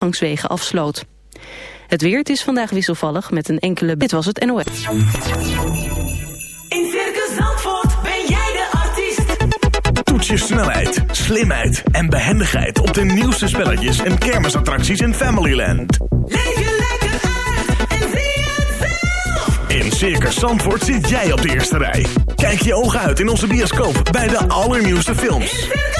toegangswegen afsloot. Het weer, het is vandaag wisselvallig met een enkele... Dit was het NOS. In Circus Zandvoort ben jij de artiest. Toets je snelheid, slimheid en behendigheid op de nieuwste spelletjes en kermisattracties in Familyland. Leef je lekker uit en zie het zelf. In Circus Zandvoort zit jij op de eerste rij. Kijk je ogen uit in onze bioscoop bij de allernieuwste In films. Circus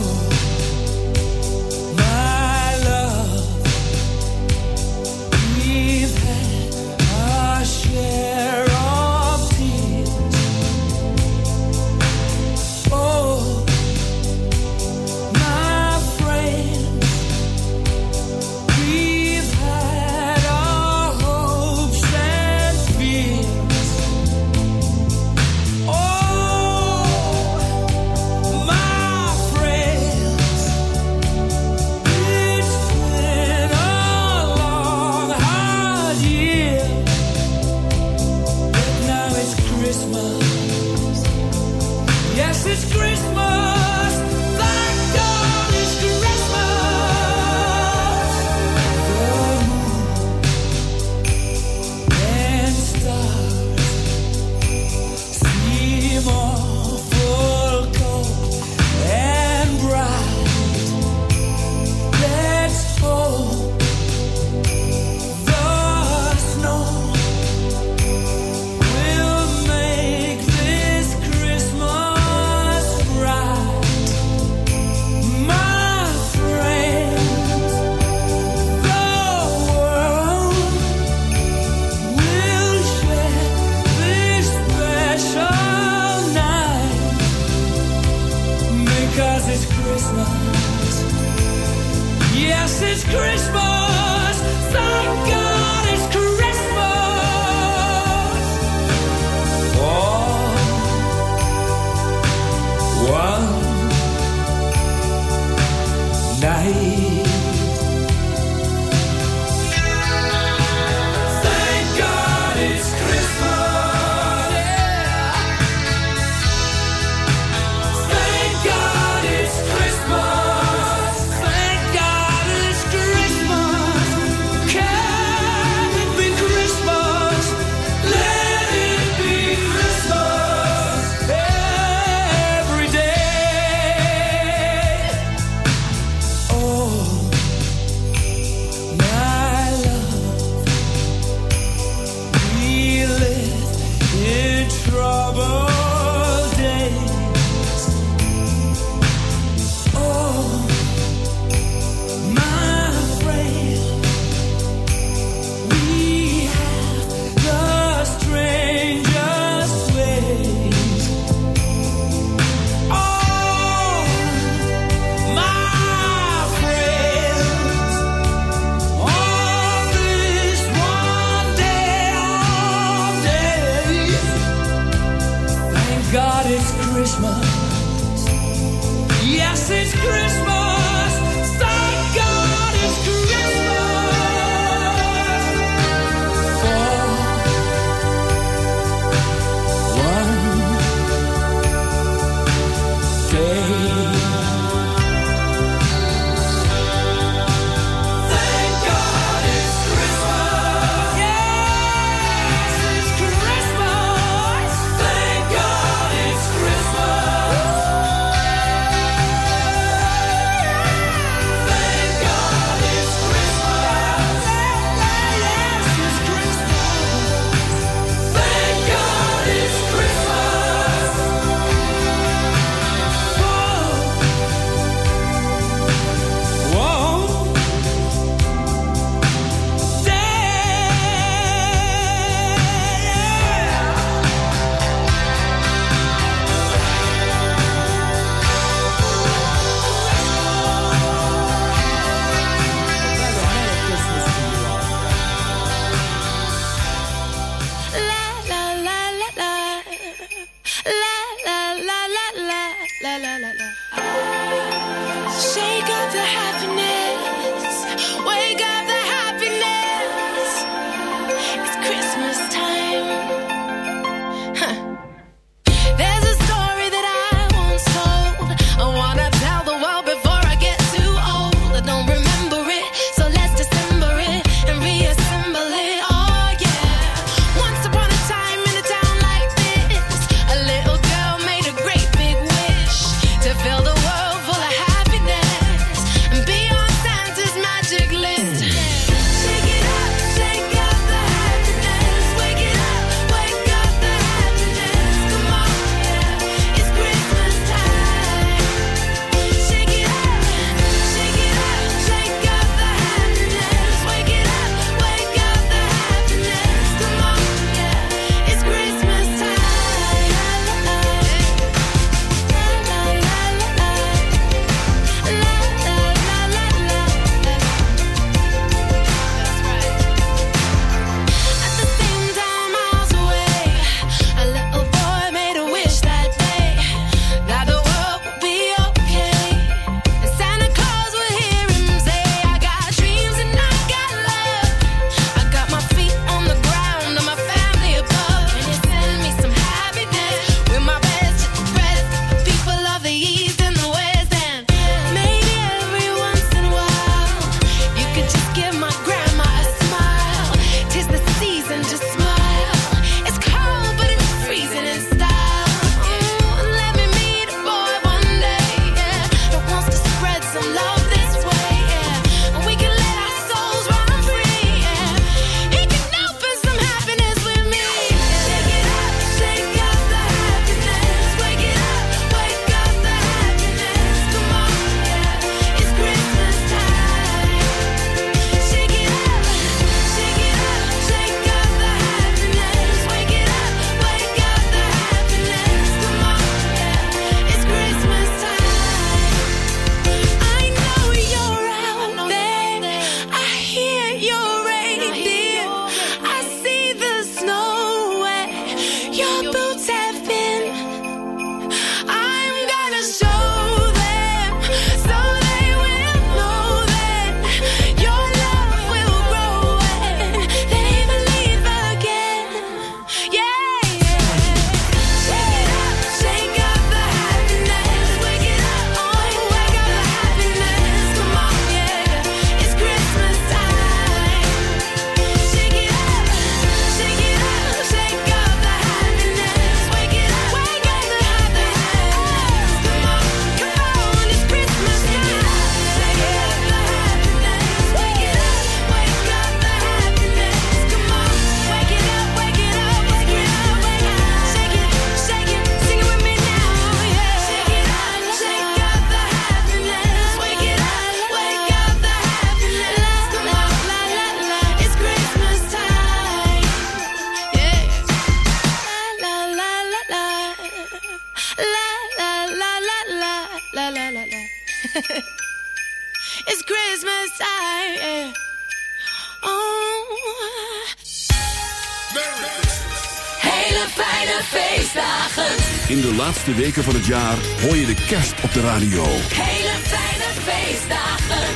Weken van het jaar hoor je de kerst op de radio. Hele fijne feestdagen.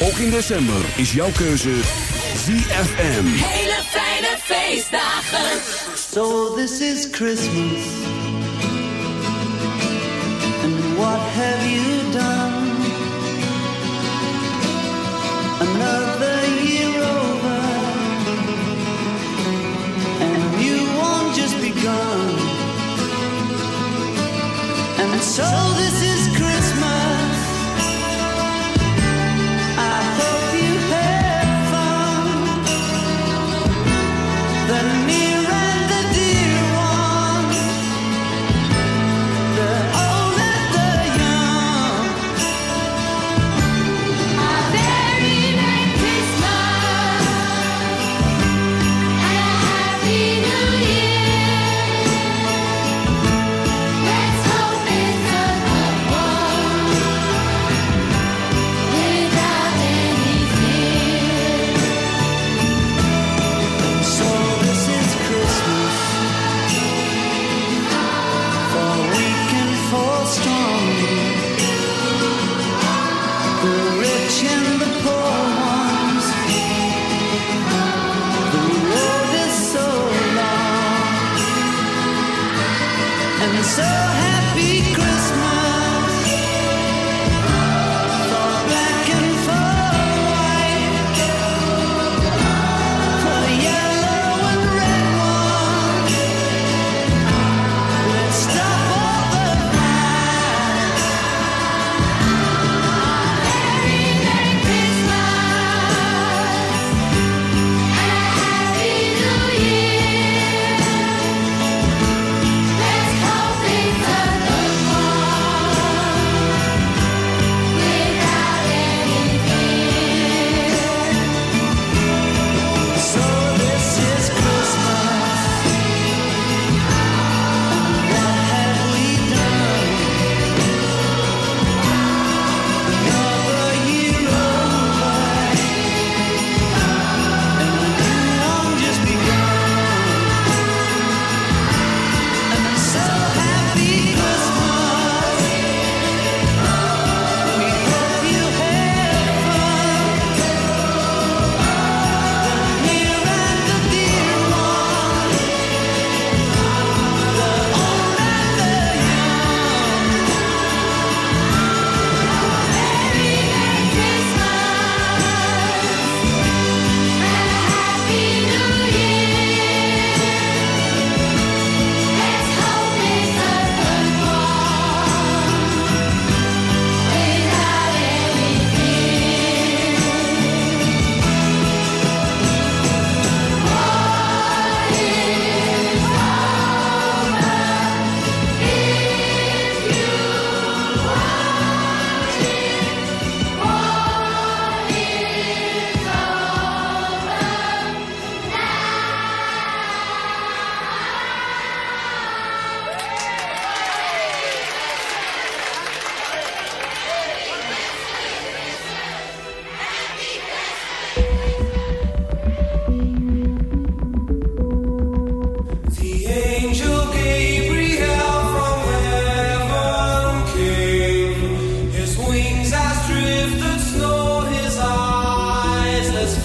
Ook in december is jouw keuze ZFM. Hele fijne feestdagen. So this is Christmas. And what have you so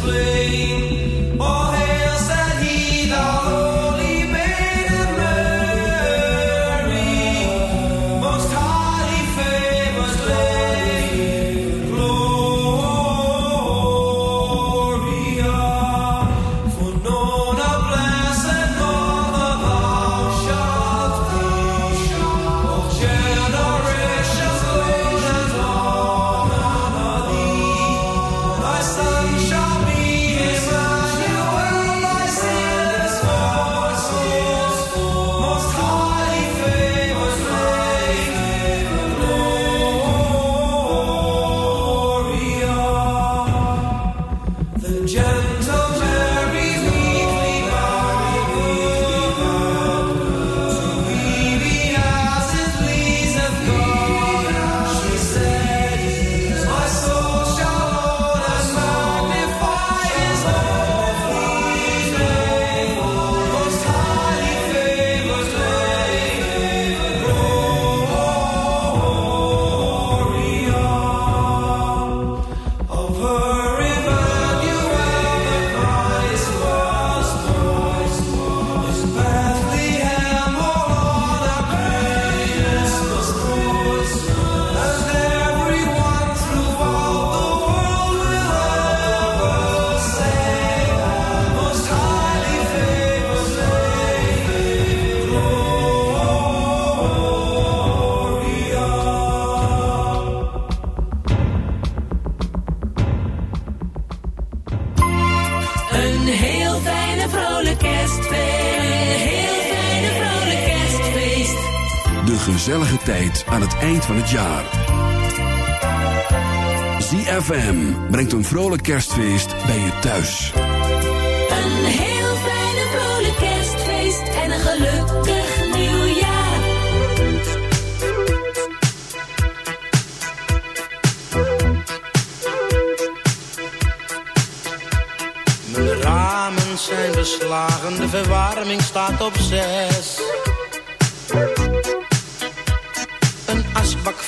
flame. Gezellige tijd aan het eind van het jaar. ZFM brengt een vrolijk kerstfeest bij je thuis. Een heel fijne vrolijk kerstfeest en een gelukkig nieuwjaar. Mijn ramen zijn beslagen, de verwarming staat op zes.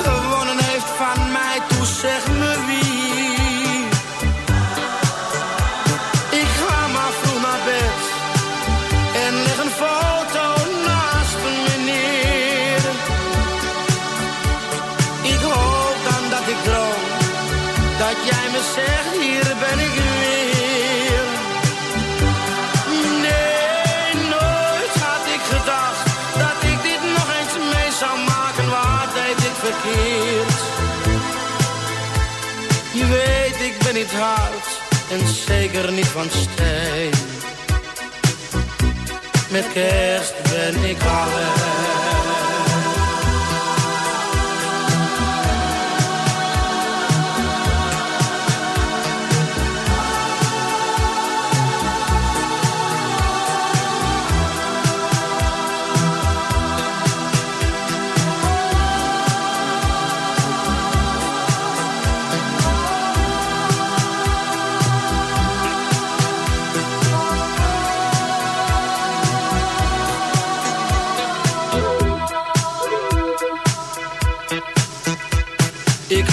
of niet en zeker niet van steen. Met kerst ben ik alleen.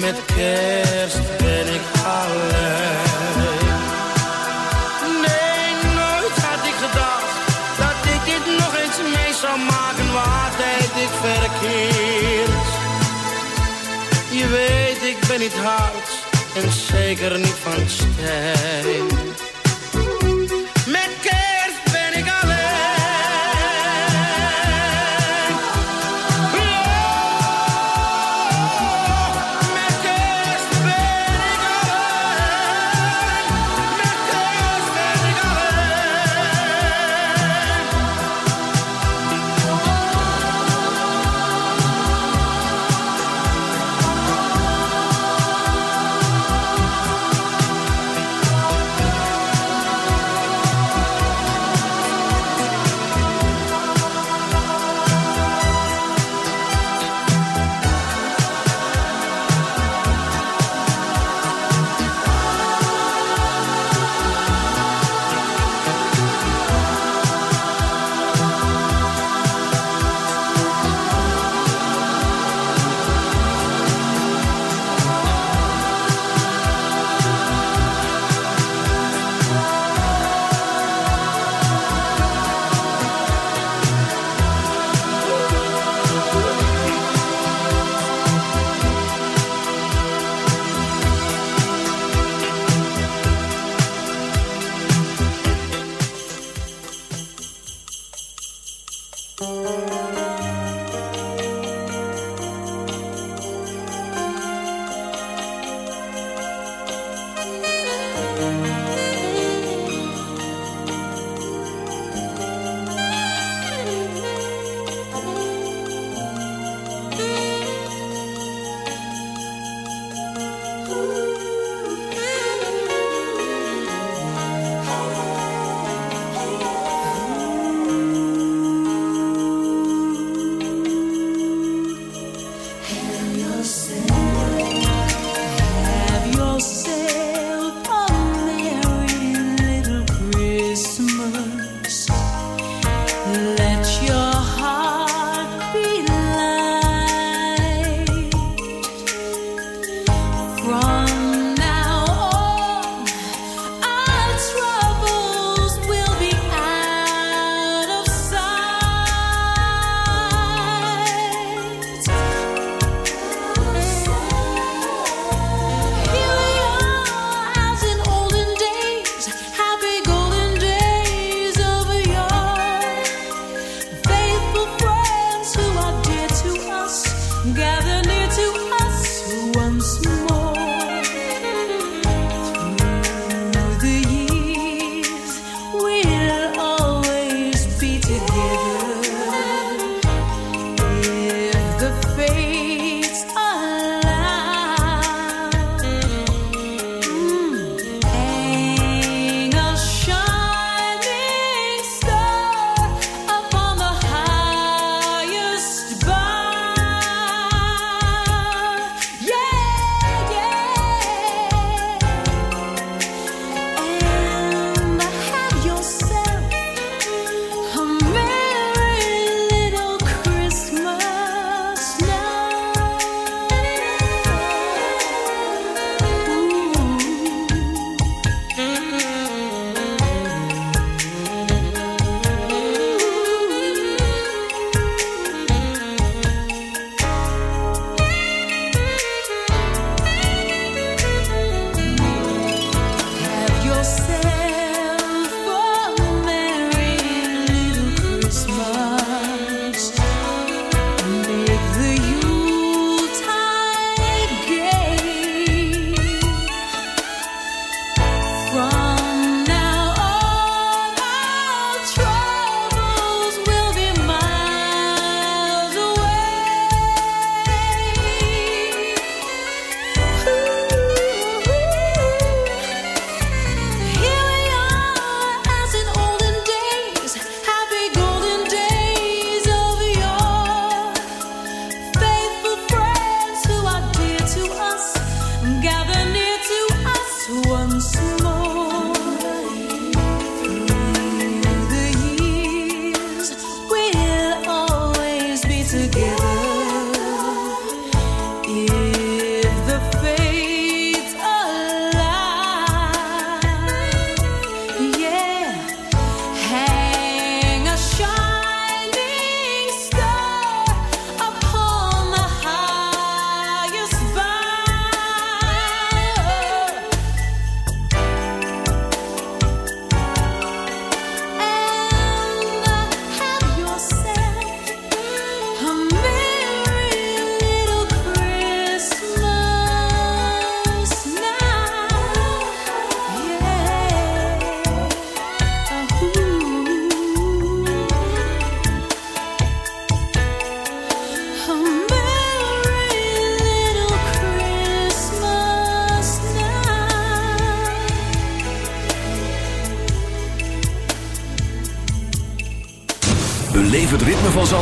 Met kerst ben ik alleen. Nee, nooit had ik gedacht dat ik dit nog eens mee zou maken. Wat deed ik verkeerd? Je weet, ik ben niet hard en zeker niet van steen.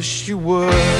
wish you would.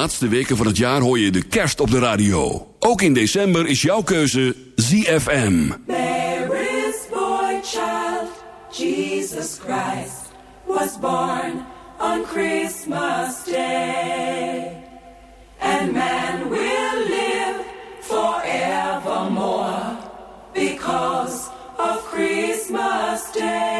Laatste weken van het jaar hoor je de kerst op de radio. Ook in december is jouw keuze ZFM. Is boy child, Jesus Christ, was born on Christmas Day. And man will live forevermore because of Christmas Day.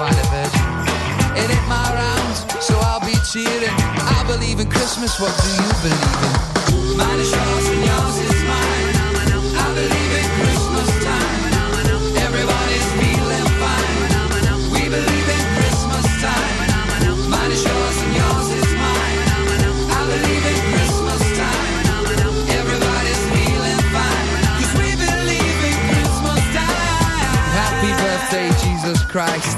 It ain't my so I'll be cheering. I believe in Christmas, what do you believe in? Mine is yours and yours is mine. I believe in Christmas time. Everybody's feeling fine. We believe in Christmas time. Mine is yours and yours is mine. I believe in Christmas time. Everybody's feeling fine. 'Cause we believe in Christmas time. Happy birthday, Jesus Christ.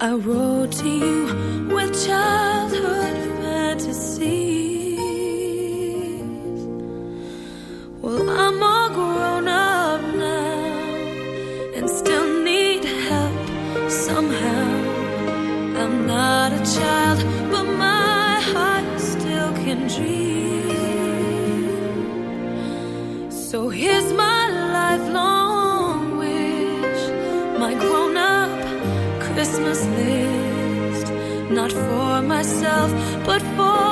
I wrote to you with childhood fantasies. Not for myself, but for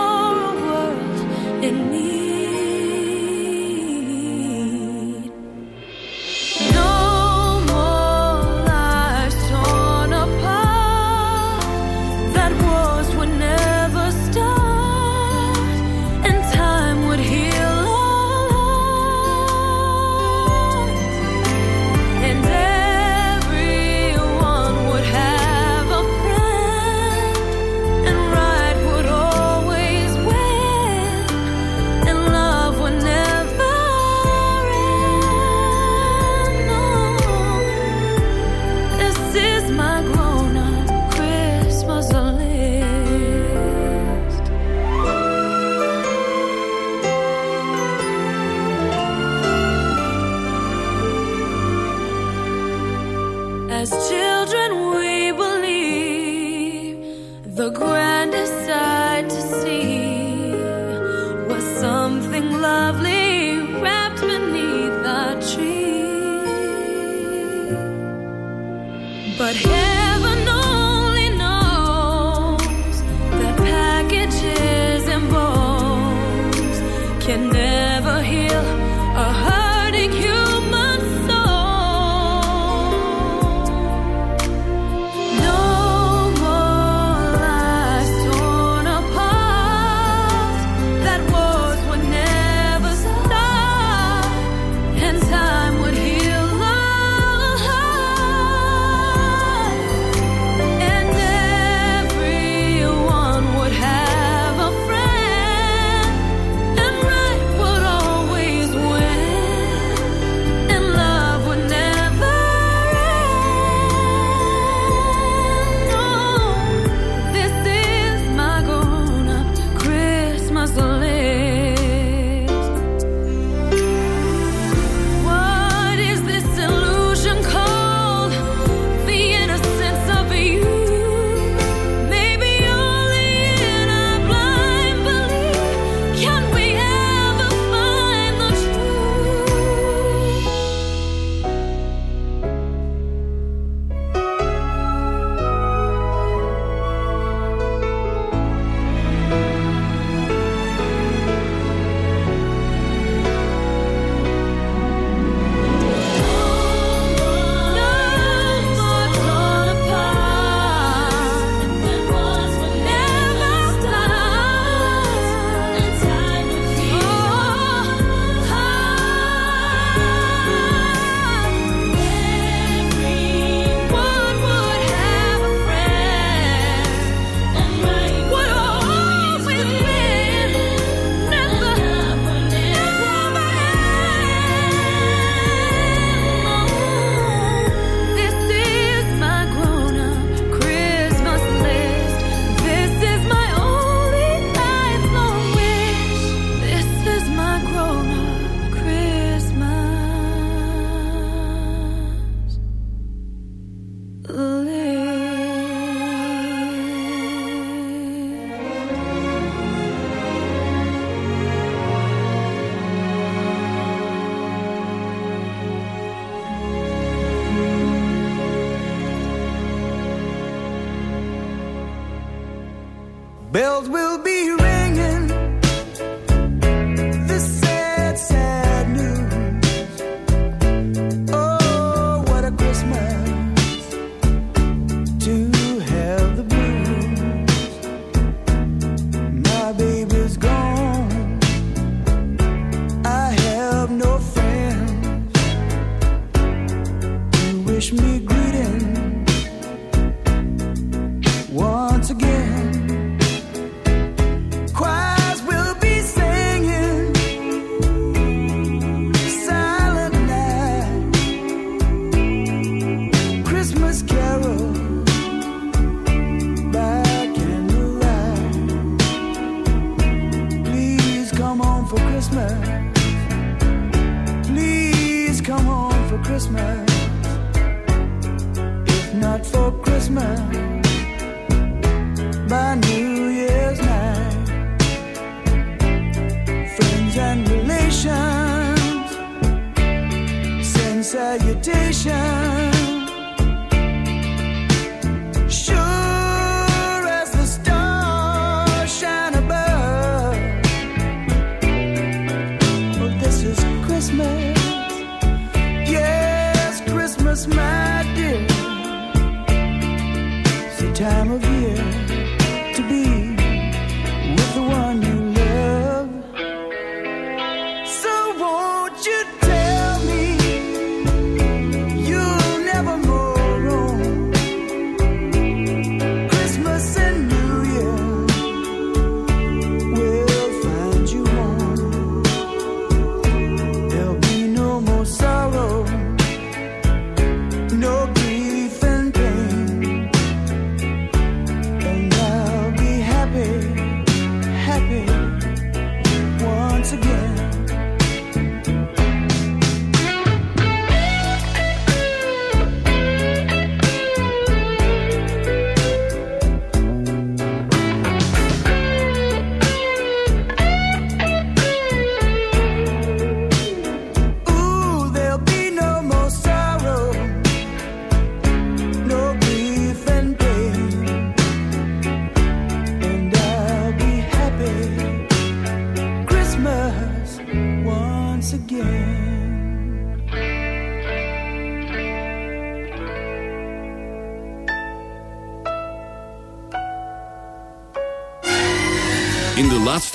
Christmas.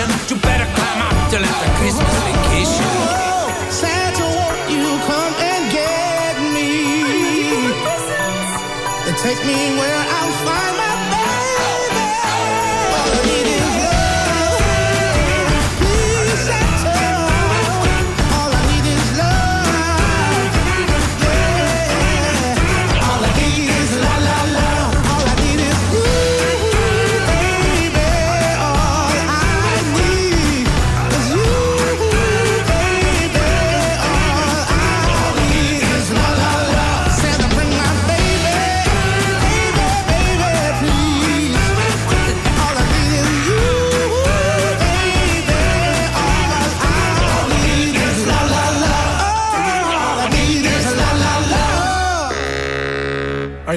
attention